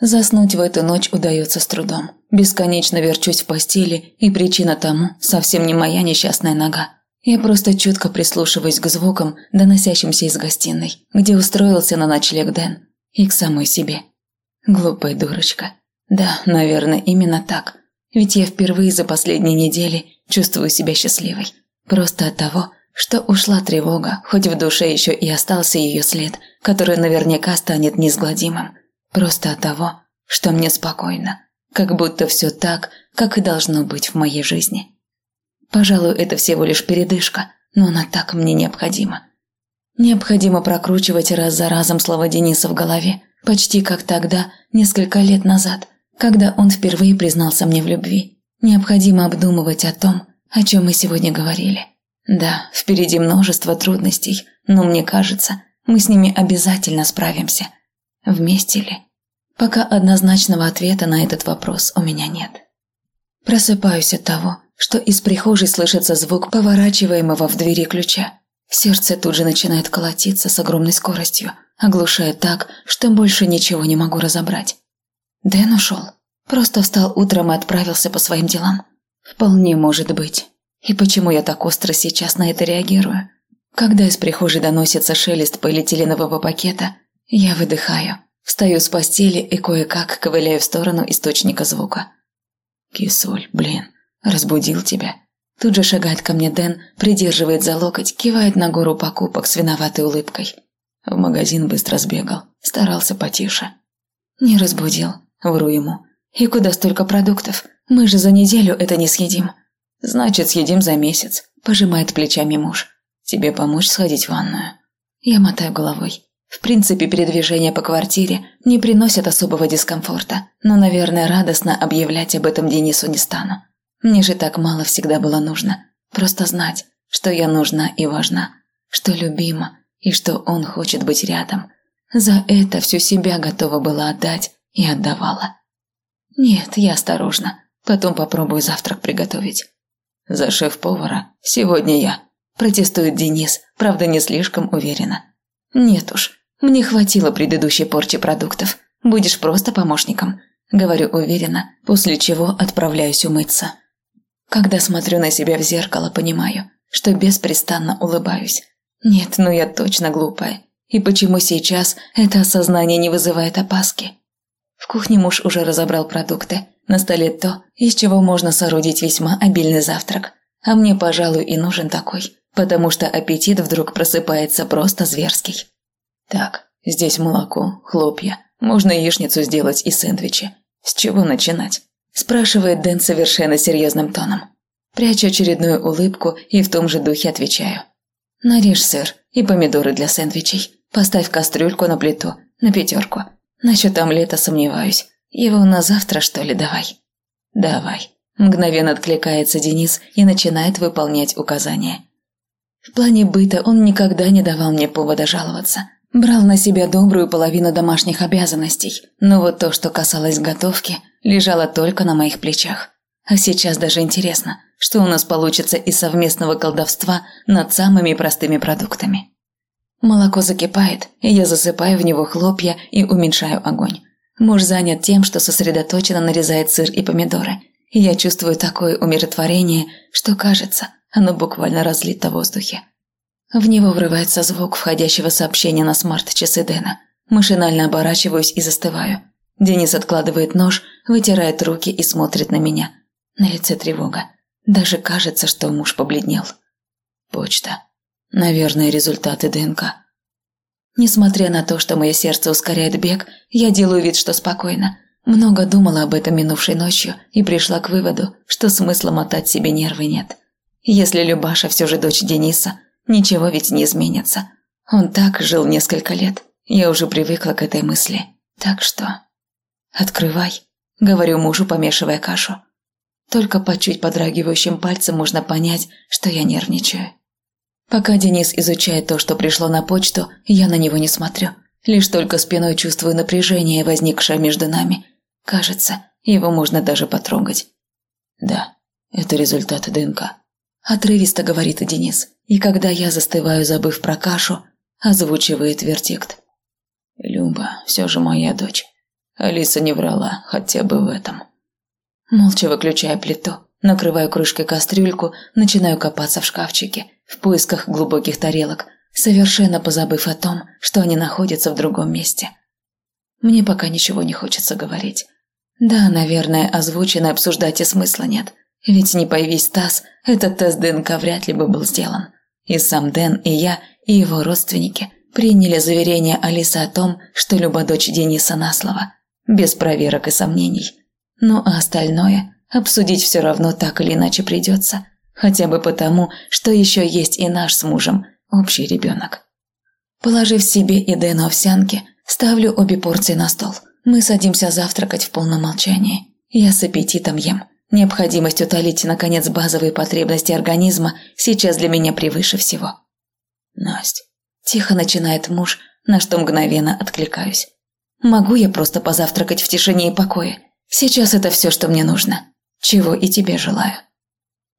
Заснуть в эту ночь удается с трудом. Бесконечно верчусь в постели, и причина тому совсем не моя несчастная нога. Я просто чутко прислушиваюсь к звукам, доносящимся из гостиной, где устроился на ночлег Дэн, и к самой себе. Глупая дурочка. Да, наверное, именно так. Ведь я впервые за последние недели чувствую себя счастливой. Просто от того, что ушла тревога, хоть в душе еще и остался ее след, который наверняка станет неизгладимым. Просто от того, что мне спокойно, как будто все так, как и должно быть в моей жизни. Пожалуй, это всего лишь передышка, но она так мне необходима. Необходимо прокручивать раз за разом слова Дениса в голове, почти как тогда, несколько лет назад, когда он впервые признался мне в любви. Необходимо обдумывать о том, о чем мы сегодня говорили. Да, впереди множество трудностей, но мне кажется, мы с ними обязательно справимся. Вместе ли? Пока однозначного ответа на этот вопрос у меня нет. Просыпаюсь от того, что из прихожей слышится звук поворачиваемого в двери ключа. Сердце тут же начинает колотиться с огромной скоростью, оглушая так, что больше ничего не могу разобрать. Дэн ушел. Просто встал утром и отправился по своим делам. Вполне может быть. И почему я так остро сейчас на это реагирую? Когда из прихожей доносится шелест полиэтиленового пакета, я выдыхаю. Встаю с постели и кое-как ковыляю в сторону источника звука. «Кисуль, блин, разбудил тебя». Тут же шагает ко мне Дэн, придерживает за локоть, кивает на гору покупок с виноватой улыбкой. В магазин быстро сбегал, старался потише. «Не разбудил», вру ему. «И куда столько продуктов? Мы же за неделю это не съедим». «Значит, съедим за месяц», – пожимает плечами муж. «Тебе помочь сходить в ванную?» Я мотаю головой. В принципе, передвижения по квартире не приносят особого дискомфорта, но, наверное, радостно объявлять об этом Денису не стану. Мне же так мало всегда было нужно. Просто знать, что я нужна и важна, что любима и что он хочет быть рядом. За это всю себя готова была отдать и отдавала. Нет, я осторожна. Потом попробую завтрак приготовить. За шеф-повара сегодня я. Протестует Денис, правда не слишком уверенно. «Нет уж, мне хватило предыдущей порчи продуктов. Будешь просто помощником», – говорю уверенно, после чего отправляюсь умыться. Когда смотрю на себя в зеркало, понимаю, что беспрестанно улыбаюсь. Нет, ну я точно глупая. И почему сейчас это осознание не вызывает опаски? В кухне муж уже разобрал продукты. На столе то, из чего можно соорудить весьма обильный завтрак. А мне, пожалуй, и нужен такой потому что аппетит вдруг просыпается просто зверский. Так, здесь молоко, хлопья, можно яичницу сделать и сэндвичи. С чего начинать? Спрашивает Дэн совершенно серьезным тоном. Прячу очередную улыбку и в том же духе отвечаю. Нарежь сыр и помидоры для сэндвичей. Поставь кастрюльку на плиту, на пятерку. Насчет омлета сомневаюсь. Его на завтра, что ли, давай? Давай. Мгновенно откликается Денис и начинает выполнять указания. В плане быта он никогда не давал мне повода жаловаться. Брал на себя добрую половину домашних обязанностей, но вот то, что касалось готовки, лежало только на моих плечах. А сейчас даже интересно, что у нас получится из совместного колдовства над самыми простыми продуктами. Молоко закипает, и я засыпаю в него хлопья и уменьшаю огонь. Муж занят тем, что сосредоточенно нарезает сыр и помидоры. И я чувствую такое умиротворение, что кажется, оно буквально разлито в воздухе. В него врывается звук входящего сообщения на смарт-часы Дэна. Машинально оборачиваюсь и застываю. Денис откладывает нож, вытирает руки и смотрит на меня. На лице тревога. Даже кажется, что муж побледнел. Почта. Наверное, результаты ДНК. Несмотря на то, что мое сердце ускоряет бег, я делаю вид, что спокойно. Много думала об этом минувшей ночью и пришла к выводу, что смысла мотать себе нервы нет. Если Любаша все же дочь Дениса, ничего ведь не изменится. Он так жил несколько лет. Я уже привыкла к этой мысли. Так что... «Открывай», — говорю мужу, помешивая кашу. Только по чуть подрагивающим пальцем можно понять, что я нервничаю. Пока Денис изучает то, что пришло на почту, я на него не смотрю. Лишь только спиной чувствую напряжение, возникшее между нами. Кажется, его можно даже потрогать. Да, это результаты ДНК. Отрывисто говорит Денис, и когда я застываю, забыв про кашу, озвучивает вердикт. Люба все же моя дочь. Алиса не врала, хотя бы в этом. Молча выключаю плиту, накрываю крышкой кастрюльку, начинаю копаться в шкафчике, в поисках глубоких тарелок, совершенно позабыв о том, что они находятся в другом месте. Мне пока ничего не хочется говорить. Да, наверное, озвучено обсуждать и смысла нет. Ведь не появись Стас, этот тест ДНК вряд ли бы был сделан. И сам Дэн, и я, и его родственники приняли заверение Алисы о том, что Люба дочь Дениса на слово, без проверок и сомнений. Ну а остальное обсудить все равно так или иначе придется, хотя бы потому, что еще есть и наш с мужем общий ребенок. Положив себе и Дэну овсянки, ставлю обе порции на стол. Мы садимся завтракать в полном молчании. Я с аппетитом ем. Необходимость утолить, наконец, базовые потребности организма сейчас для меня превыше всего. Настя, тихо начинает муж, на что мгновенно откликаюсь. Могу я просто позавтракать в тишине и покое? Сейчас это все, что мне нужно. Чего и тебе желаю.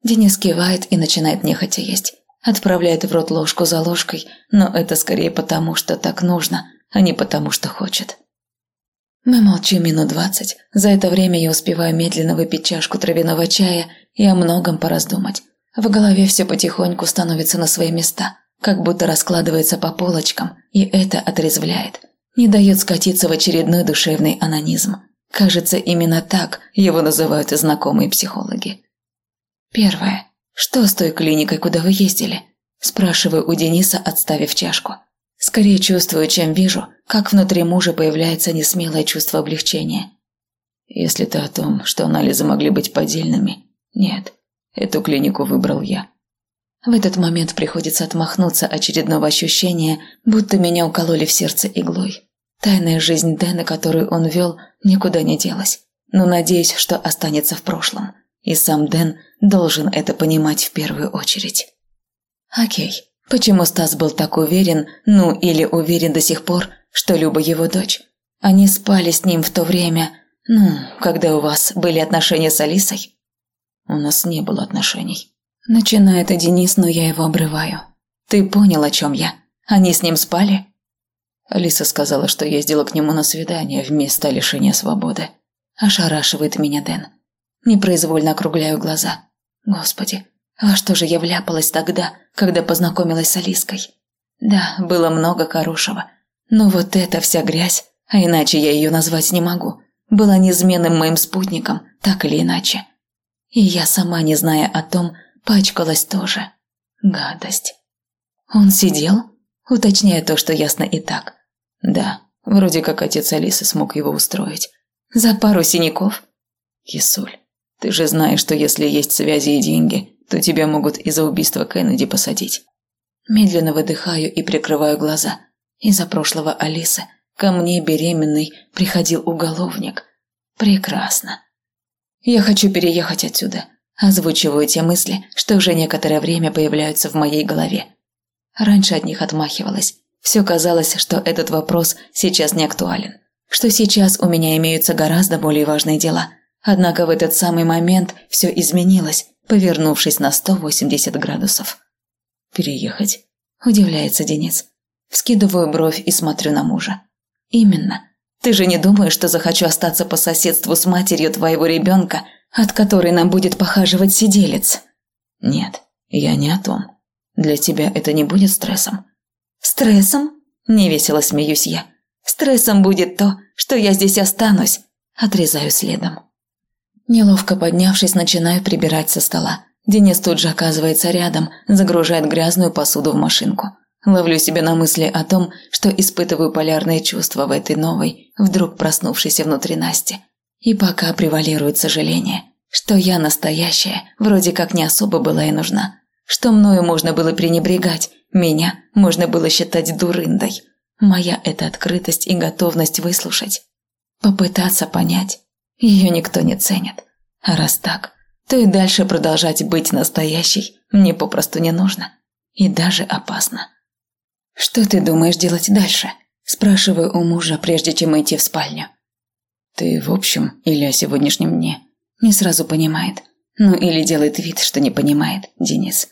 Денис кивает и начинает нехотя есть. Отправляет в рот ложку за ложкой, но это скорее потому, что так нужно, а не потому, что хочет. Мы молчим минут двадцать. За это время я успеваю медленно выпить чашку травяного чая и о многом пораздумать. В голове все потихоньку становится на свои места, как будто раскладывается по полочкам, и это отрезвляет. Не дает скатиться в очередной душевный анонизм. Кажется, именно так его называют знакомые психологи. Первое. Что с той клиникой, куда вы ездили? Спрашиваю у Дениса, отставив чашку. Скорее чувствую, чем вижу, как внутри мужа появляется несмелое чувство облегчения. Если ты о том, что анализы могли быть поддельными, нет, эту клинику выбрал я. В этот момент приходится отмахнуться очередного ощущения, будто меня укололи в сердце иглой. Тайная жизнь Дэна, которую он вел, никуда не делась, но надеюсь, что останется в прошлом. И сам Дэн должен это понимать в первую очередь. Окей, Почему Стас был так уверен, ну или уверен до сих пор, что Люба его дочь? Они спали с ним в то время, ну, когда у вас были отношения с Алисой? У нас не было отношений. Начинает и Денис, но я его обрываю. Ты понял, о чем я? Они с ним спали? Алиса сказала, что ездила к нему на свидание вместо лишения свободы. Ошарашивает меня Дэн. Непроизвольно округляю глаза. Господи, во что же я вляпалась тогда, когда познакомилась с Алиской? Да, было много хорошего. Но вот эта вся грязь, а иначе я ее назвать не могу, была неизменным моим спутником, так или иначе. И я сама, не зная о том, пачкалась тоже. Гадость. Он сидел? Уточняя то, что ясно и так. Да, вроде как отец Алисы смог его устроить. За пару синяков? Кисуль, ты же знаешь, что если есть связи и деньги, то тебя могут из-за убийства Кеннеди посадить. Медленно выдыхаю и прикрываю глаза. Из-за прошлого Алисы ко мне беременный приходил уголовник. Прекрасно. Я хочу переехать отсюда. Озвучиваю те мысли, что уже некоторое время появляются в моей голове. Раньше от них отмахивалась. Все казалось, что этот вопрос сейчас не актуален. Что сейчас у меня имеются гораздо более важные дела. Однако в этот самый момент все изменилось, повернувшись на 180 градусов. «Переехать?» – удивляется Денис. Вскидываю бровь и смотрю на мужа. «Именно. Ты же не думаешь, что захочу остаться по соседству с матерью твоего ребенка, от которой нам будет похаживать сиделец?» «Нет, я не о том. Для тебя это не будет стрессом?» «Стрессом?» – невесело смеюсь я. «Стрессом будет то, что я здесь останусь», – отрезаю следом. Неловко поднявшись, начинаю прибирать со стола. Денис тут же оказывается рядом, загружает грязную посуду в машинку. Ловлю себя на мысли о том, что испытываю полярные чувства в этой новой, вдруг проснувшейся внутри Насти. И пока превалирует сожаление, что я настоящая, вроде как не особо была и нужна. Что мною можно было пренебрегать, меня можно было считать дурындой. Моя эта открытость и готовность выслушать. Попытаться понять, ее никто не ценит. А раз так, то и дальше продолжать быть настоящей мне попросту не нужно. И даже опасно. «Что ты думаешь делать дальше?» – спрашиваю у мужа, прежде чем идти в спальню. «Ты в общем или о сегодняшнем дне?» Не сразу понимает. Ну или делает вид, что не понимает, Денис.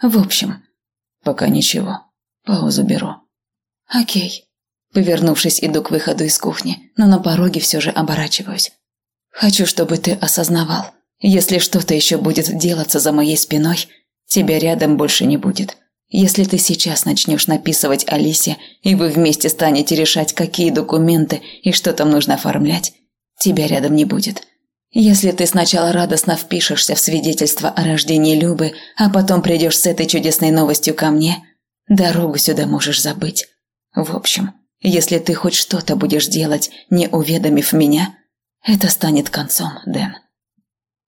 «В общем». «Пока ничего. Паузу беру». «Окей». Повернувшись, иду к выходу из кухни, но на пороге все же оборачиваюсь. Хочу, чтобы ты осознавал, если что-то еще будет делаться за моей спиной, тебя рядом больше не будет. Если ты сейчас начнешь написывать Алисе, и вы вместе станете решать, какие документы и что там нужно оформлять, тебя рядом не будет. Если ты сначала радостно впишешься в свидетельство о рождении Любы, а потом придешь с этой чудесной новостью ко мне, дорогу сюда можешь забыть. В общем, если ты хоть что-то будешь делать, не уведомив меня, это станет концом, Дэн.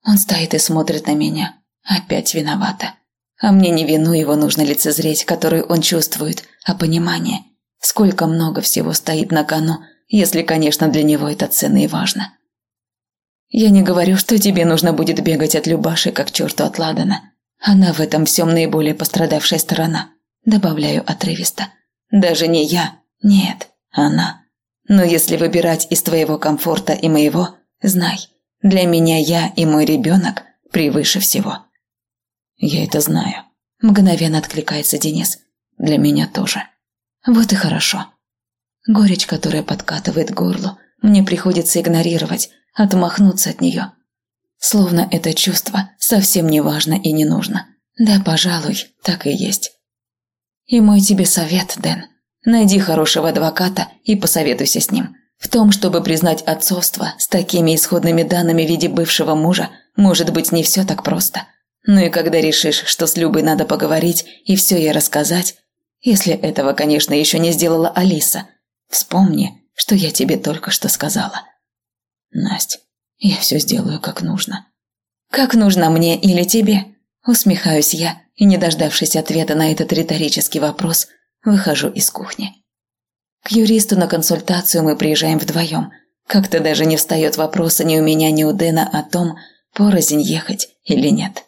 Он стоит и смотрит на меня. Опять виновата. А мне не вину его нужно лицезреть, которую он чувствует, а понимание. Сколько много всего стоит на кону, если, конечно, для него это ценно и важно. Я не говорю, что тебе нужно будет бегать от Любаши, как черту от Ладана. Она в этом всем наиболее пострадавшая сторона. Добавляю отрывисто. Даже не я, нет, она. Но если выбирать из твоего комфорта и моего, знай, для меня я и мой ребенок превыше всего. Я это знаю. Мгновенно откликается Денис. Для меня тоже. Вот и хорошо. Горечь, которая подкатывает горло, мне приходится игнорировать, отмахнуться от нее. Словно это чувство совсем не важно и не нужно. Да, пожалуй, так и есть. И мой тебе совет, Дэн – Найди хорошего адвоката и посоветуйся с ним. В том, чтобы признать отцовство с такими исходными данными в виде бывшего мужа, может быть не все так просто. Ну и когда решишь, что с Любой надо поговорить и все ей рассказать, если этого, конечно, еще не сделала Алиса, вспомни, что я тебе только что сказала. Настя, я все сделаю как нужно. Как нужно мне или тебе? Усмехаюсь я и, не дождавшись ответа на этот риторический вопрос, Выхожу из кухни. К юристу на консультацию мы приезжаем вдвоем. Как-то даже не встает вопроса ни у меня, ни у Дэна о том, порознь ехать или нет.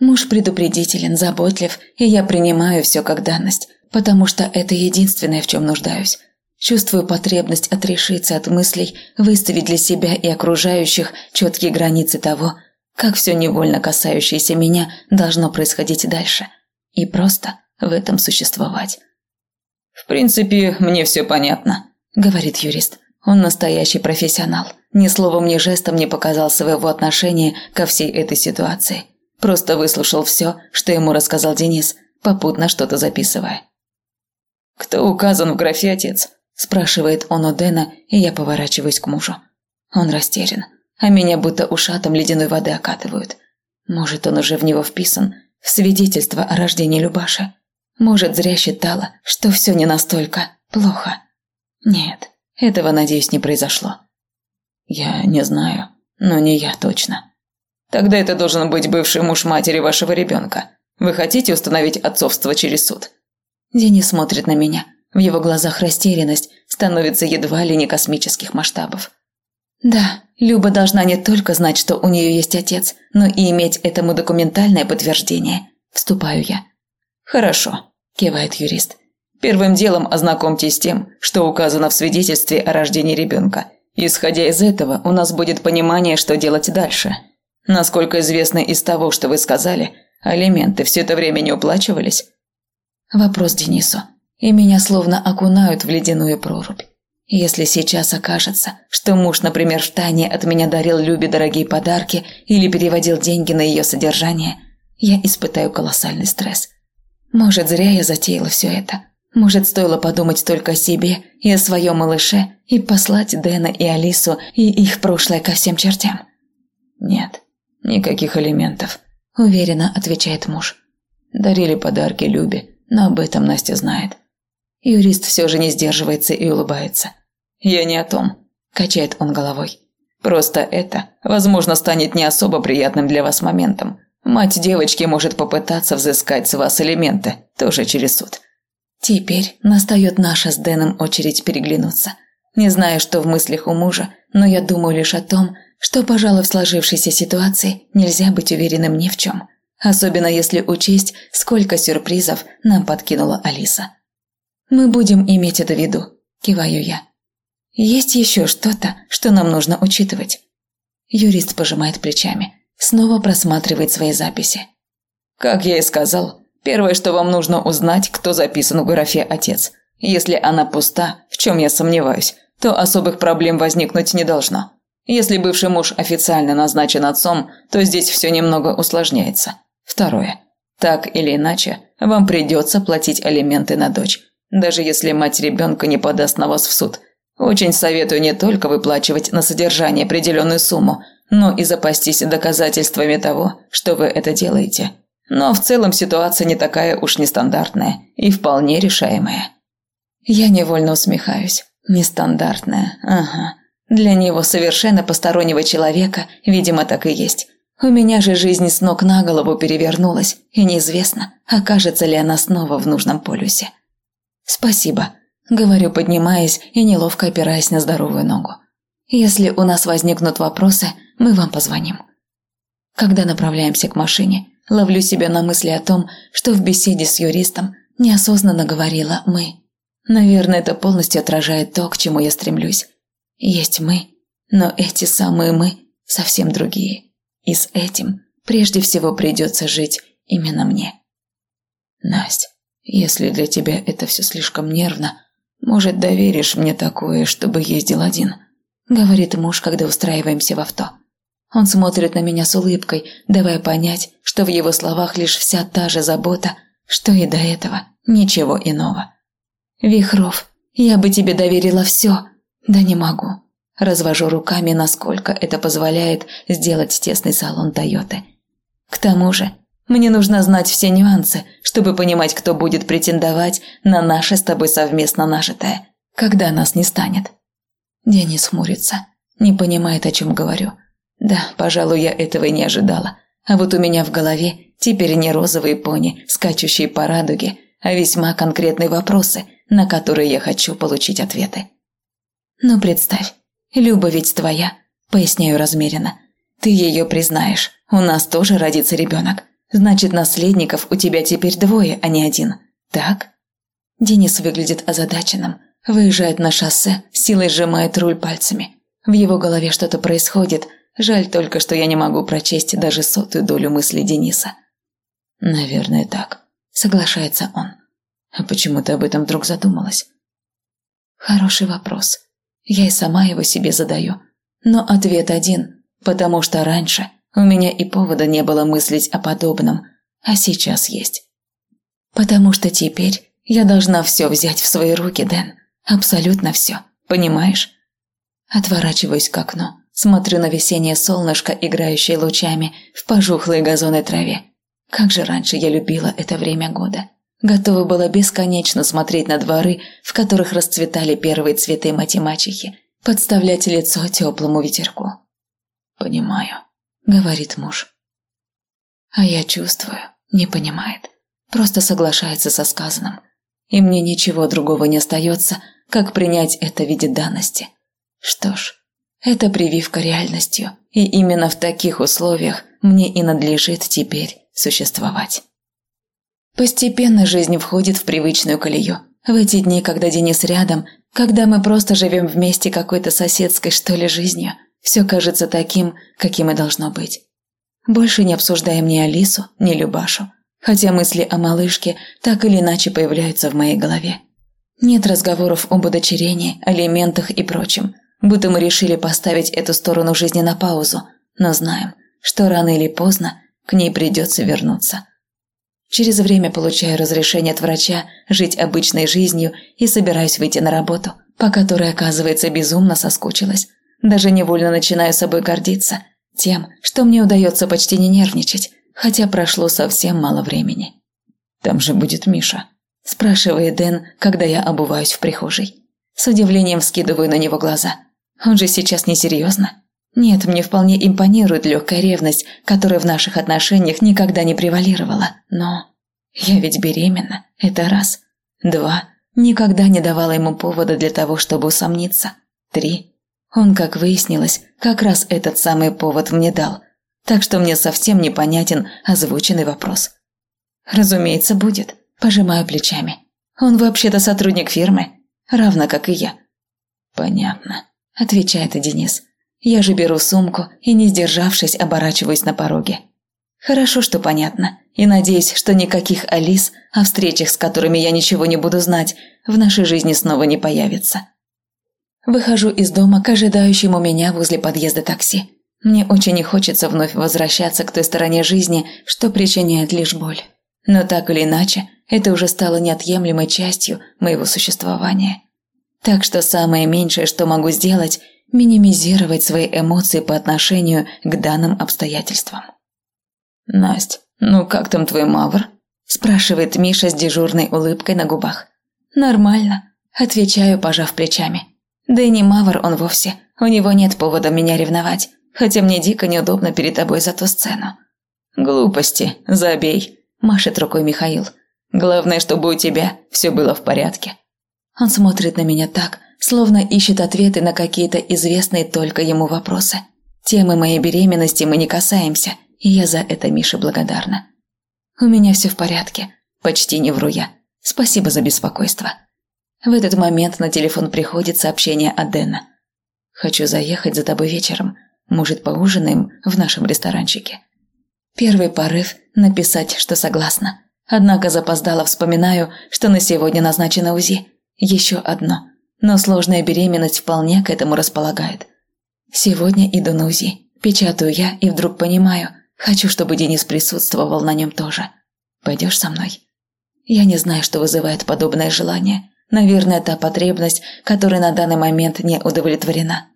Муж предупредителен, заботлив, и я принимаю все как данность, потому что это единственное, в чем нуждаюсь. Чувствую потребность отрешиться от мыслей, выставить для себя и окружающих четкие границы того, как все невольно касающееся меня должно происходить дальше. И просто в этом существовать. «В принципе, мне все понятно», – говорит юрист. Он настоящий профессионал. Ни словом, ни жестом не показал своего отношения ко всей этой ситуации. Просто выслушал все, что ему рассказал Денис, попутно что-то записывая. «Кто указан в графе отец?» – спрашивает он у Дэна, и я поворачиваюсь к мужу. Он растерян, а меня будто ушатом ледяной воды окатывают. Может, он уже в него вписан, в свидетельство о рождении Любаши. Может, зря считала, что все не настолько плохо. Нет, этого, надеюсь, не произошло. Я не знаю, но не я точно. Тогда это должен быть бывший муж матери вашего ребенка. Вы хотите установить отцовство через суд? Денис смотрит на меня. В его глазах растерянность становится едва ли не космических масштабов. Да, Люба должна не только знать, что у нее есть отец, но и иметь этому документальное подтверждение. Вступаю я. Хорошо кивает юрист. Первым делом ознакомьтесь с тем, что указано в свидетельстве о рождении ребенка. Исходя из этого, у нас будет понимание, что делать дальше. Насколько известно из того, что вы сказали, алименты все это время не уплачивались? Вопрос Денису. И меня словно окунают в ледяную прорубь. Если сейчас окажется, что муж, например, в тайне от меня дарил Любе дорогие подарки или переводил деньги на ее содержание, я испытаю колоссальный стресс – может, зря я затеяла все это. Может, стоило подумать только о себе и о своем малыше и послать Дэна и Алису и их прошлое ко всем чертям? Нет, никаких элементов, уверенно отвечает муж. Дарили подарки Любе, но об этом Настя знает. Юрист все же не сдерживается и улыбается. «Я не о том», – качает он головой. «Просто это, возможно, станет не особо приятным для вас моментом. Мать девочки может попытаться взыскать с вас элементы, тоже через суд. Теперь настает наша с Дэном очередь переглянуться. Не знаю, что в мыслях у мужа, но я думаю лишь о том, что, пожалуй, в сложившейся ситуации нельзя быть уверенным ни в чем. Особенно если учесть, сколько сюрпризов нам подкинула Алиса. «Мы будем иметь это в виду», – киваю я. «Есть еще что-то, что нам нужно учитывать?» Юрист пожимает плечами. Снова просматривает свои записи. Как я и сказал, первое, что вам нужно узнать, кто записан в графе «Отец». Если она пуста, в чем я сомневаюсь, то особых проблем возникнуть не должно. Если бывший муж официально назначен отцом, то здесь все немного усложняется. Второе. Так или иначе, вам придется платить алименты на дочь, даже если мать ребенка не подаст на вас в суд. Очень советую не только выплачивать на содержание определенную сумму, но и запастись доказательствами того, что вы это делаете. Но в целом ситуация не такая уж нестандартная и вполне решаемая. Я невольно усмехаюсь. Нестандартная, ага. Для него совершенно постороннего человека, видимо, так и есть. У меня же жизнь с ног на голову перевернулась, и неизвестно, окажется ли она снова в нужном полюсе. «Спасибо», – говорю, поднимаясь и неловко опираясь на здоровую ногу. «Если у нас возникнут вопросы, мы вам позвоним». Когда направляемся к машине, ловлю себя на мысли о том, что в беседе с юристом неосознанно говорила «мы». Наверное, это полностью отражает то, к чему я стремлюсь. Есть мы, но эти самые мы совсем другие. И с этим прежде всего придется жить именно мне. Настя, если для тебя это все слишком нервно, может, доверишь мне такое, чтобы ездил один?» Говорит муж, когда устраиваемся в авто. Он смотрит на меня с улыбкой, давая понять, что в его словах лишь вся та же забота, что и до этого, ничего иного. «Вихров, я бы тебе доверила все, да не могу». Развожу руками, насколько это позволяет сделать тесный салон Тойоты. К тому же, мне нужно знать все нюансы, чтобы понимать, кто будет претендовать на наше с тобой совместно нажитое, когда нас не станет. Денис хмурится, не понимает, о чем говорю. Да, пожалуй, я этого и не ожидала. А вот у меня в голове теперь не розовые пони, скачущие по радуге, а весьма конкретные вопросы – на которые я хочу получить ответы. «Ну, представь, Люба ведь твоя», – поясняю размеренно. «Ты ее признаешь, у нас тоже родится ребенок. Значит, наследников у тебя теперь двое, а не один. Так?» Денис выглядит озадаченным, выезжает на шоссе, силой сжимает руль пальцами. В его голове что-то происходит, жаль только, что я не могу прочесть даже сотую долю мыслей Дениса. «Наверное, так», – соглашается он. А почему ты об этом вдруг задумалась? Хороший вопрос. Я и сама его себе задаю. Но ответ один, потому что раньше у меня и повода не было мыслить о подобном, а сейчас есть. Потому что теперь я должна все взять в свои руки, Дэн. Абсолютно все, понимаешь? Отворачиваюсь к окну, смотрю на весеннее солнышко, играющее лучами в пожухлой газонной траве. Как же раньше я любила это время года. Готова была бесконечно смотреть на дворы, в которых расцветали первые цветы мать-мачехи, подставлять лицо теплому ветерку. «Понимаю», — говорит муж. А я чувствую, не понимает, просто соглашается со сказанным. И мне ничего другого не остается, как принять это в виде данности. Что ж, это прививка реальностью, и именно в таких условиях мне и надлежит теперь существовать. Постепенно жизнь входит в привычную колею. В эти дни, когда Денис рядом, когда мы просто живем вместе какой-то соседской, что ли, жизнью, все кажется таким, каким и должно быть. Больше не обсуждаем ни Алису, ни Любашу, хотя мысли о малышке так или иначе появляются в моей голове. Нет разговоров об удочерении, алиментах и прочем, будто мы решили поставить эту сторону жизни на паузу, но знаем, что рано или поздно к ней придется вернуться. Через время получаю разрешение от врача жить обычной жизнью и собираюсь выйти на работу, по которой, оказывается, безумно соскучилась. Даже невольно начинаю собой гордиться тем, что мне удается почти не нервничать, хотя прошло совсем мало времени. «Там же будет Миша», – спрашивает Дэн, когда я обуваюсь в прихожей. С удивлением вскидываю на него глаза. Он же сейчас несерьезно. Нет, мне вполне импонирует легкая ревность, которая в наших отношениях никогда не превалировала. Но я ведь беременна. Это раз. Два. Никогда не давала ему повода для того, чтобы усомниться. Три. Он, как выяснилось, как раз этот самый повод мне дал. Так что мне совсем непонятен озвученный вопрос. Разумеется, будет. Пожимаю плечами. Он вообще-то сотрудник фирмы, равно как и я. Понятно, отвечает и Денис. Я же беру сумку и, не сдержавшись, оборачиваюсь на пороге. Хорошо, что понятно, и надеюсь, что никаких Алис, о встречах с которыми я ничего не буду знать, в нашей жизни снова не появится. Выхожу из дома к ожидающему меня возле подъезда такси. Мне очень не хочется вновь возвращаться к той стороне жизни, что причиняет лишь боль. Но так или иначе, это уже стало неотъемлемой частью моего существования. Так что самое меньшее, что могу сделать – минимизировать свои эмоции по отношению к данным обстоятельствам. «Насть, ну как там твой мавр?» – спрашивает Миша с дежурной улыбкой на губах. «Нормально», – отвечаю, пожав плечами. «Да и не мавр он вовсе, у него нет повода меня ревновать, хотя мне дико неудобно перед тобой за ту сцену». «Глупости, забей», – машет рукой Михаил. «Главное, чтобы у тебя все было в порядке». Он смотрит на меня так, словно ищет ответы на какие-то известные только ему вопросы. Темы моей беременности мы не касаемся, и я за это Мише благодарна. У меня все в порядке, почти не вру я. Спасибо за беспокойство. В этот момент на телефон приходит сообщение от Дэна. «Хочу заехать за тобой вечером. Может, поужинаем в нашем ресторанчике?» Первый порыв – написать, что согласна. Однако запоздало вспоминаю, что на сегодня назначено УЗИ. Еще одно. Но сложная беременность вполне к этому располагает. Сегодня иду на УЗИ. Печатаю я и вдруг понимаю, хочу, чтобы Денис присутствовал на нем тоже. Пойдешь со мной? Я не знаю, что вызывает подобное желание. Наверное, та потребность, которая на данный момент не удовлетворена.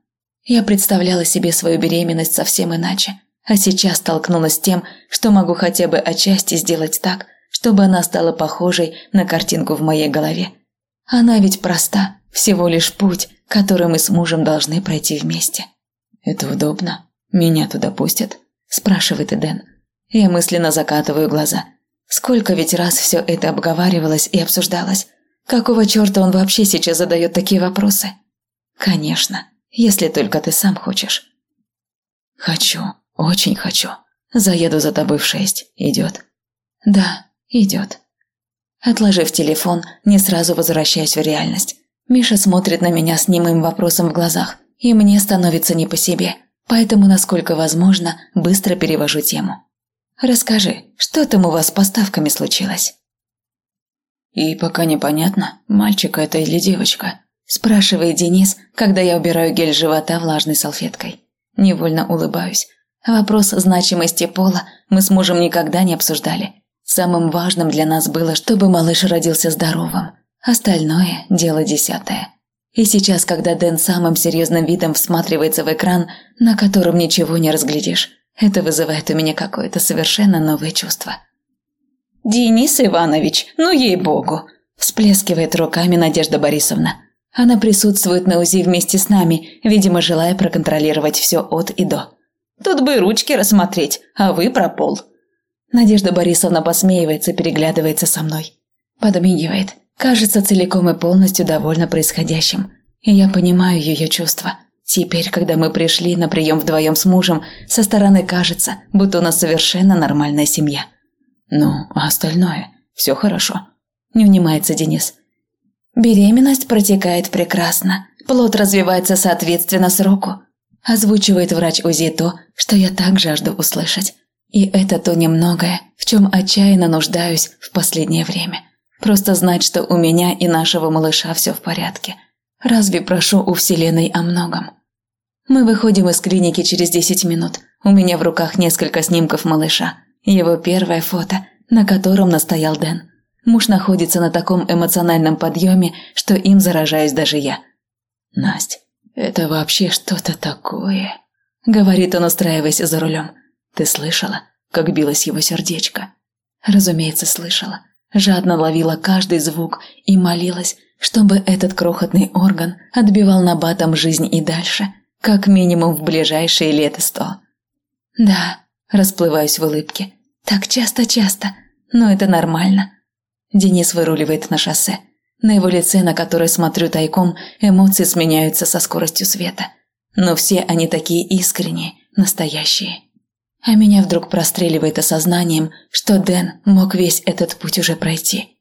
Я представляла себе свою беременность совсем иначе, а сейчас столкнулась с тем, что могу хотя бы отчасти сделать так, чтобы она стала похожей на картинку в моей голове. Она ведь проста, всего лишь путь, который мы с мужем должны пройти вместе. «Это удобно? Меня туда пустят?» – спрашивает Эден. Я мысленно закатываю глаза. Сколько ведь раз все это обговаривалось и обсуждалось. Какого черта он вообще сейчас задает такие вопросы? Конечно, если только ты сам хочешь. Хочу, очень хочу. Заеду за тобой в шесть. Идет? Да, идет. Отложив телефон, не сразу возвращаюсь в реальность. Миша смотрит на меня с немым вопросом в глазах, и мне становится не по себе. Поэтому, насколько возможно, быстро перевожу тему. «Расскажи, что там у вас с поставками случилось?» «И пока непонятно, мальчик это или девочка», – спрашивает Денис, когда я убираю гель живота влажной салфеткой. Невольно улыбаюсь. Вопрос значимости пола мы с мужем никогда не обсуждали. Самым важным для нас было, чтобы малыш родился здоровым. Остальное – дело десятое. И сейчас, когда Дэн самым серьезным видом всматривается в экран, на котором ничего не разглядишь, это вызывает у меня какое-то совершенно новое чувство. «Денис Иванович, ну ей-богу!» – всплескивает руками Надежда Борисовна. Она присутствует на УЗИ вместе с нами, видимо, желая проконтролировать все от и до. «Тут бы ручки рассмотреть, а вы про пол». Надежда Борисовна посмеивается, переглядывается со мной. Подмигивает. Кажется, целиком и полностью довольна происходящим. И я понимаю ее чувства. Теперь, когда мы пришли на прием вдвоем с мужем, со стороны кажется, будто у нас совершенно нормальная семья. Ну, а остальное? Все хорошо. Не унимается Денис. Беременность протекает прекрасно. Плод развивается соответственно сроку. Озвучивает врач УЗИ то, что я так жажду услышать. И это то немногое, в чем отчаянно нуждаюсь в последнее время. Просто знать, что у меня и нашего малыша все в порядке. Разве прошу у Вселенной о многом? Мы выходим из клиники через 10 минут. У меня в руках несколько снимков малыша. Его первое фото, на котором настоял Дэн. Муж находится на таком эмоциональном подъеме, что им заражаюсь даже я. «Насть, это вообще что-то такое», — говорит он, устраиваясь за рулем. Ты слышала, как билось его сердечко? Разумеется, слышала. Жадно ловила каждый звук и молилась, чтобы этот крохотный орган отбивал набатом жизнь и дальше, как минимум в ближайшие лет сто. Да, расплываюсь в улыбке. Так часто-часто, но это нормально. Денис выруливает на шоссе. На его лице, на которое смотрю тайком, эмоции сменяются со скоростью света. Но все они такие искренние, настоящие. А меня вдруг простреливает осознанием, что Дэн мог весь этот путь уже пройти.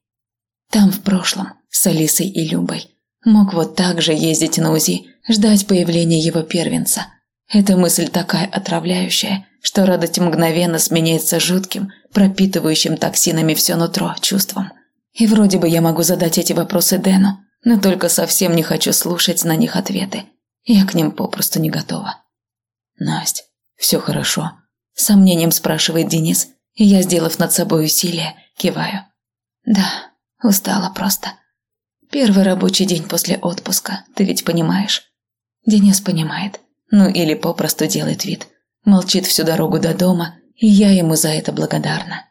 Там в прошлом, с Алисой и Любой. Мог вот так же ездить на УЗИ, ждать появления его первенца. Эта мысль такая отравляющая, что радость мгновенно сменяется жутким, пропитывающим токсинами все нутро чувством. И вроде бы я могу задать эти вопросы Дэну, но только совсем не хочу слушать на них ответы. Я к ним попросту не готова. «Насть, все хорошо?» – сомнением спрашивает Денис, и я, сделав над собой усилие, киваю. «Да, устала просто. Первый рабочий день после отпуска, ты ведь понимаешь?» Денис понимает, ну или попросту делает вид. Молчит всю дорогу до дома, и я ему за это благодарна.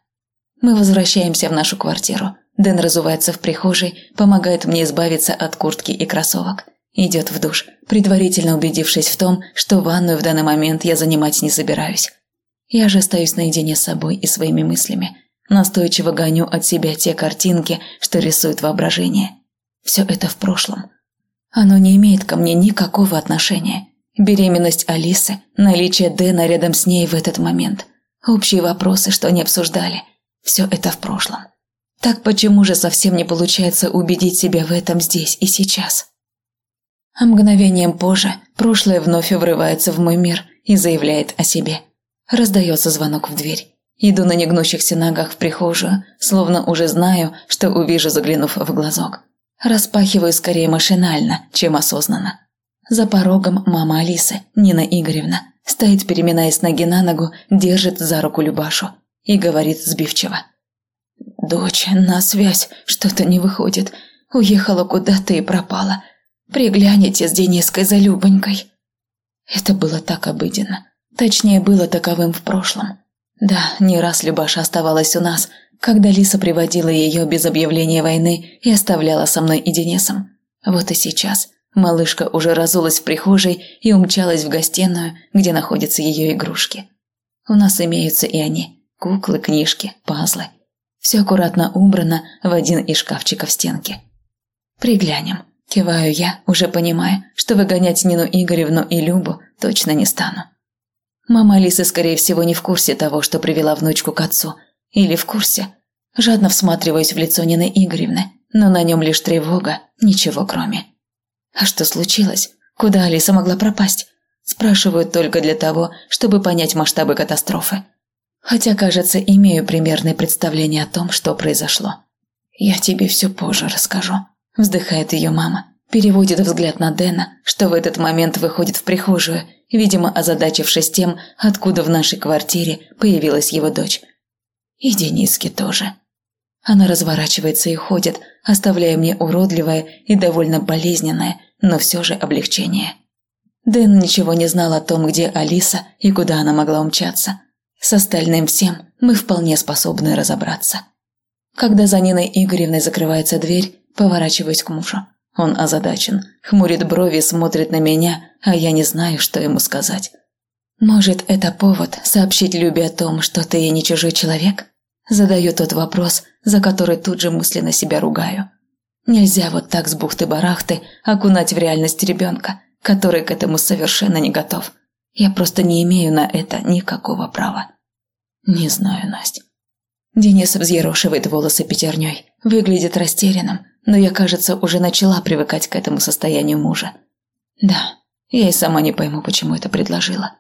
Мы возвращаемся в нашу квартиру. Дэн разувается в прихожей, помогает мне избавиться от куртки и кроссовок. Идет в душ, предварительно убедившись в том, что ванную в данный момент я занимать не собираюсь. Я же остаюсь наедине с собой и своими мыслями. Настойчиво гоню от себя те картинки, что рисует воображение. Все это в прошлом. Оно не имеет ко мне никакого отношения. Беременность Алисы, наличие Дэна рядом с ней в этот момент. Общие вопросы, что они обсуждали. Все это в прошлом. Так почему же совсем не получается убедить себя в этом здесь и сейчас? А мгновением позже прошлое вновь врывается в мой мир и заявляет о себе. Раздается звонок в дверь. Иду на негнущихся ногах в прихожую, словно уже знаю, что увижу, заглянув в глазок. Распахиваю скорее машинально, чем осознанно. За порогом мама Алисы, Нина Игоревна, стоит, переминаясь ноги на ногу, держит за руку Любашу и говорит сбивчиво. «Дочь, на связь, что-то не выходит. Уехала куда-то и пропала. Пригляните с Дениской за Любонькой». Это было так обыденно. Точнее, было таковым в прошлом. Да, не раз Любаша оставалась у нас, когда Лиса приводила ее без объявления войны и оставляла со мной и Денисом. Вот и сейчас малышка уже разулась в прихожей и умчалась в гостиную, где находятся ее игрушки. У нас имеются и они – куклы, книжки, пазлы – все аккуратно убрано в один из шкафчиков стенки. «Приглянем», – киваю я, уже понимая, что выгонять Нину Игоревну и Любу точно не стану. Мама Алисы, скорее всего, не в курсе того, что привела внучку к отцу. Или в курсе. Жадно всматриваюсь в лицо Нины Игоревны, но на нем лишь тревога, ничего кроме. А что случилось? Куда Алиса могла пропасть? Спрашивают только для того, чтобы понять масштабы катастрофы. Хотя, кажется, имею примерное представление о том, что произошло. «Я тебе все позже расскажу», – вздыхает ее мама. Переводит взгляд на Дэна, что в этот момент выходит в прихожую, видимо, озадачившись тем, откуда в нашей квартире появилась его дочь. И Дениски тоже. Она разворачивается и ходит, оставляя мне уродливое и довольно болезненное, но все же облегчение. Дэн ничего не знал о том, где Алиса и куда она могла умчаться. С остальным всем мы вполне способны разобраться. Когда за Ниной Игоревной закрывается дверь, поворачиваюсь к мужу. Он озадачен, хмурит брови, смотрит на меня, а я не знаю, что ему сказать. Может, это повод сообщить Любе о том, что ты не чужой человек? Задаю тот вопрос, за который тут же мысленно себя ругаю. Нельзя вот так с бухты-барахты окунать в реальность ребенка, который к этому совершенно не готов. Я просто не имею на это никакого права. Не знаю, Настя. Денис взъерошивает волосы пятерней. Выглядит растерянным, но я, кажется, уже начала привыкать к этому состоянию мужа. Да, я и сама не пойму, почему это предложила.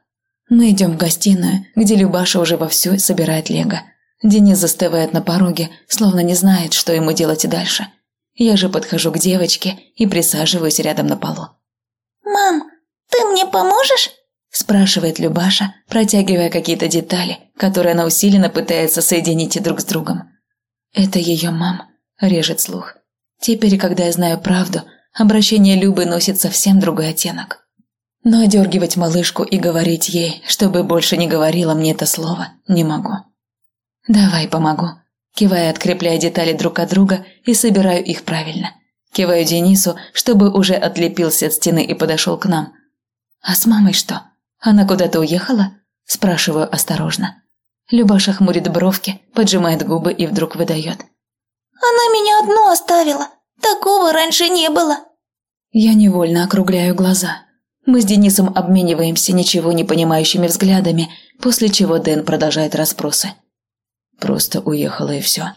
Мы идем в гостиную, где Любаша уже вовсю собирает лего. Денис застывает на пороге, словно не знает, что ему делать дальше. Я же подхожу к девочке и присаживаюсь рядом на полу. «Мам, ты мне поможешь?» спрашивает Любаша, протягивая какие-то детали, которые она усиленно пытается соединить друг с другом. Это ее мам, режет слух. Теперь, когда я знаю правду, обращение Любы носит совсем другой оттенок. Но одергивать малышку и говорить ей, чтобы больше не говорила мне это слово, не могу. «Давай помогу», кивая, открепляя детали друг от друга и собираю их правильно. Киваю Денису, чтобы уже отлепился от стены и подошел к нам. «А с мамой что?» «Она куда-то уехала?» – спрашиваю осторожно. Любаша хмурит бровки, поджимает губы и вдруг выдает. «Она меня одну оставила. Такого раньше не было». Я невольно округляю глаза. Мы с Денисом обмениваемся ничего не понимающими взглядами, после чего Дэн продолжает расспросы. Просто уехала и все.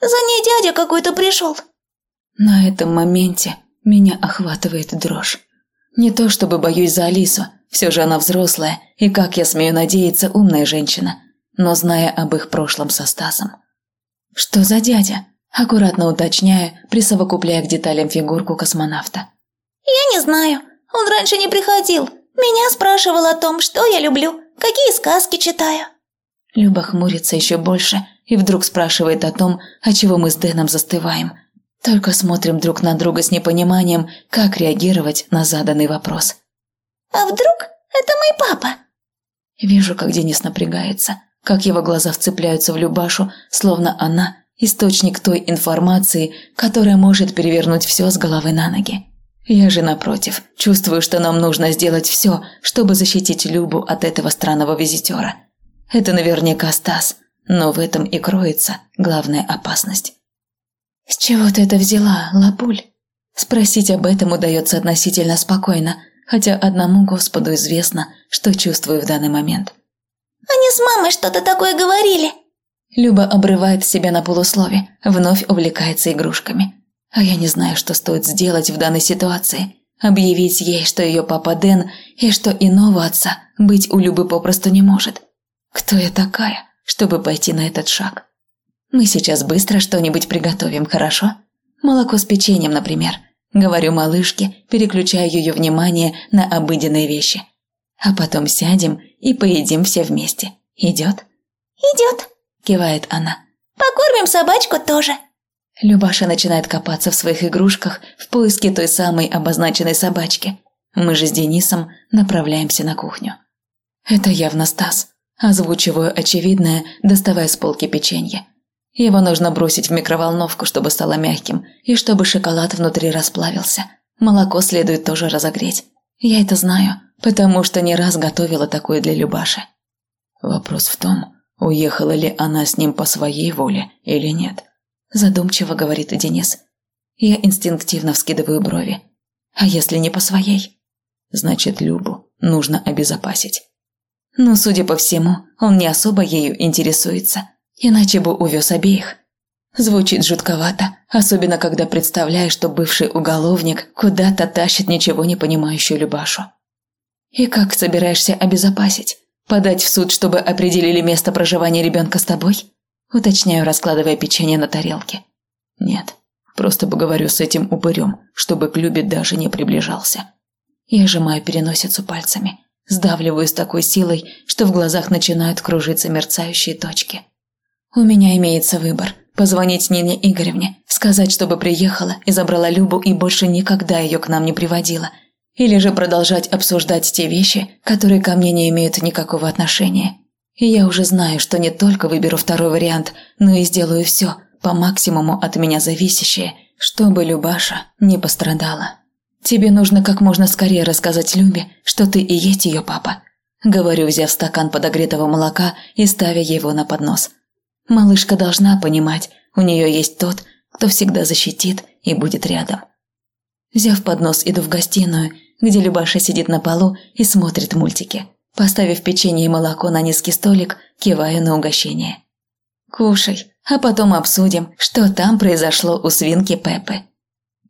«За ней дядя какой-то пришел». На этом моменте меня охватывает дрожь. Не то чтобы боюсь за Алису, все же она взрослая и, как я смею надеяться, умная женщина, но зная об их прошлом со Стасом. Что за дядя? Аккуратно уточняю, присовокупляя к деталям фигурку космонавта. «Я не знаю. Он раньше не приходил. Меня спрашивал о том, что я люблю, какие сказки читаю». Люба хмурится еще больше и вдруг спрашивает о том, о чего мы с Дэном застываем. Только смотрим друг на друга с непониманием, как реагировать на заданный вопрос. «А вдруг это мой папа?» Вижу, как Денис напрягается, как его глаза вцепляются в Любашу, словно она – источник той информации, которая может перевернуть все с головы на ноги. Я же, напротив, чувствую, что нам нужно сделать все, чтобы защитить Любу от этого странного визитера. Это наверняка Стас, но в этом и кроется главная опасность. «С чего ты это взяла, Лапуль?» Спросить об этом удается относительно спокойно, хотя одному Господу известно, что чувствую в данный момент. «Они с мамой что-то такое говорили!» Люба обрывает себя на полуслове, вновь увлекается игрушками. А я не знаю, что стоит сделать в данной ситуации. Объявить ей, что ее папа Дэн, и что иного отца быть у Любы попросту не может. Кто я такая, чтобы пойти на этот шаг? Мы сейчас быстро что-нибудь приготовим, хорошо? Молоко с печеньем, например. Говорю малышке, переключаю ее внимание на обыденные вещи. А потом сядем и поедим все вместе. Идет? Идет, кивает она. Покормим собачку тоже. Любаша начинает копаться в своих игрушках в поиске той самой обозначенной собачки. Мы же с Денисом направляемся на кухню. Это явно Стас. Озвучиваю очевидное, доставая с полки печенье. Его нужно бросить в микроволновку, чтобы стало мягким, и чтобы шоколад внутри расплавился. Молоко следует тоже разогреть. Я это знаю, потому что не раз готовила такое для Любаши. Вопрос в том, уехала ли она с ним по своей воле или нет. Задумчиво говорит Денис. Я инстинктивно вскидываю брови. А если не по своей? Значит, Любу нужно обезопасить. Но, судя по всему, он не особо ею интересуется, иначе бы увез обеих. Звучит жутковато, особенно когда представляешь, что бывший уголовник куда-то тащит ничего не понимающую Любашу. И как собираешься обезопасить? Подать в суд, чтобы определили место проживания ребенка с тобой? Уточняю, раскладывая печенье на тарелке. Нет, просто поговорю с этим упырем, чтобы к Любе даже не приближался. Я сжимаю переносицу пальцами. Сдавливаю с такой силой, что в глазах начинают кружиться мерцающие точки. У меня имеется выбор – позвонить Нине Игоревне, сказать, чтобы приехала и забрала Любу и больше никогда ее к нам не приводила. Или же продолжать обсуждать те вещи, которые ко мне не имеют никакого отношения. И я уже знаю, что не только выберу второй вариант, но и сделаю все, по максимуму от меня зависящее, чтобы Любаша не пострадала. Тебе нужно как можно скорее рассказать Любе, что ты и есть ее папа. Говорю, взяв стакан подогретого молока и ставя его на поднос. Малышка должна понимать, у нее есть тот, кто всегда защитит и будет рядом. Взяв поднос, иду в гостиную, где Любаша сидит на полу и смотрит мультики. Поставив печенье и молоко на низкий столик, киваю на угощение. «Кушай, а потом обсудим, что там произошло у свинки Пеппы».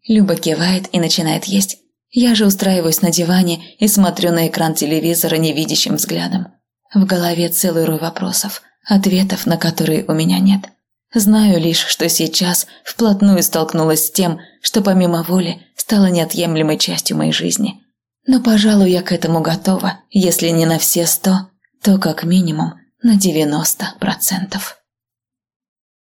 Люба кивает и начинает есть. Я же устраиваюсь на диване и смотрю на экран телевизора невидящим взглядом. В голове целый рой вопросов, ответов на которые у меня нет. Знаю лишь, что сейчас вплотную столкнулась с тем, что помимо воли стало неотъемлемой частью моей жизни. Но, пожалуй, я к этому готова, если не на все сто, то как минимум на девяносто процентов.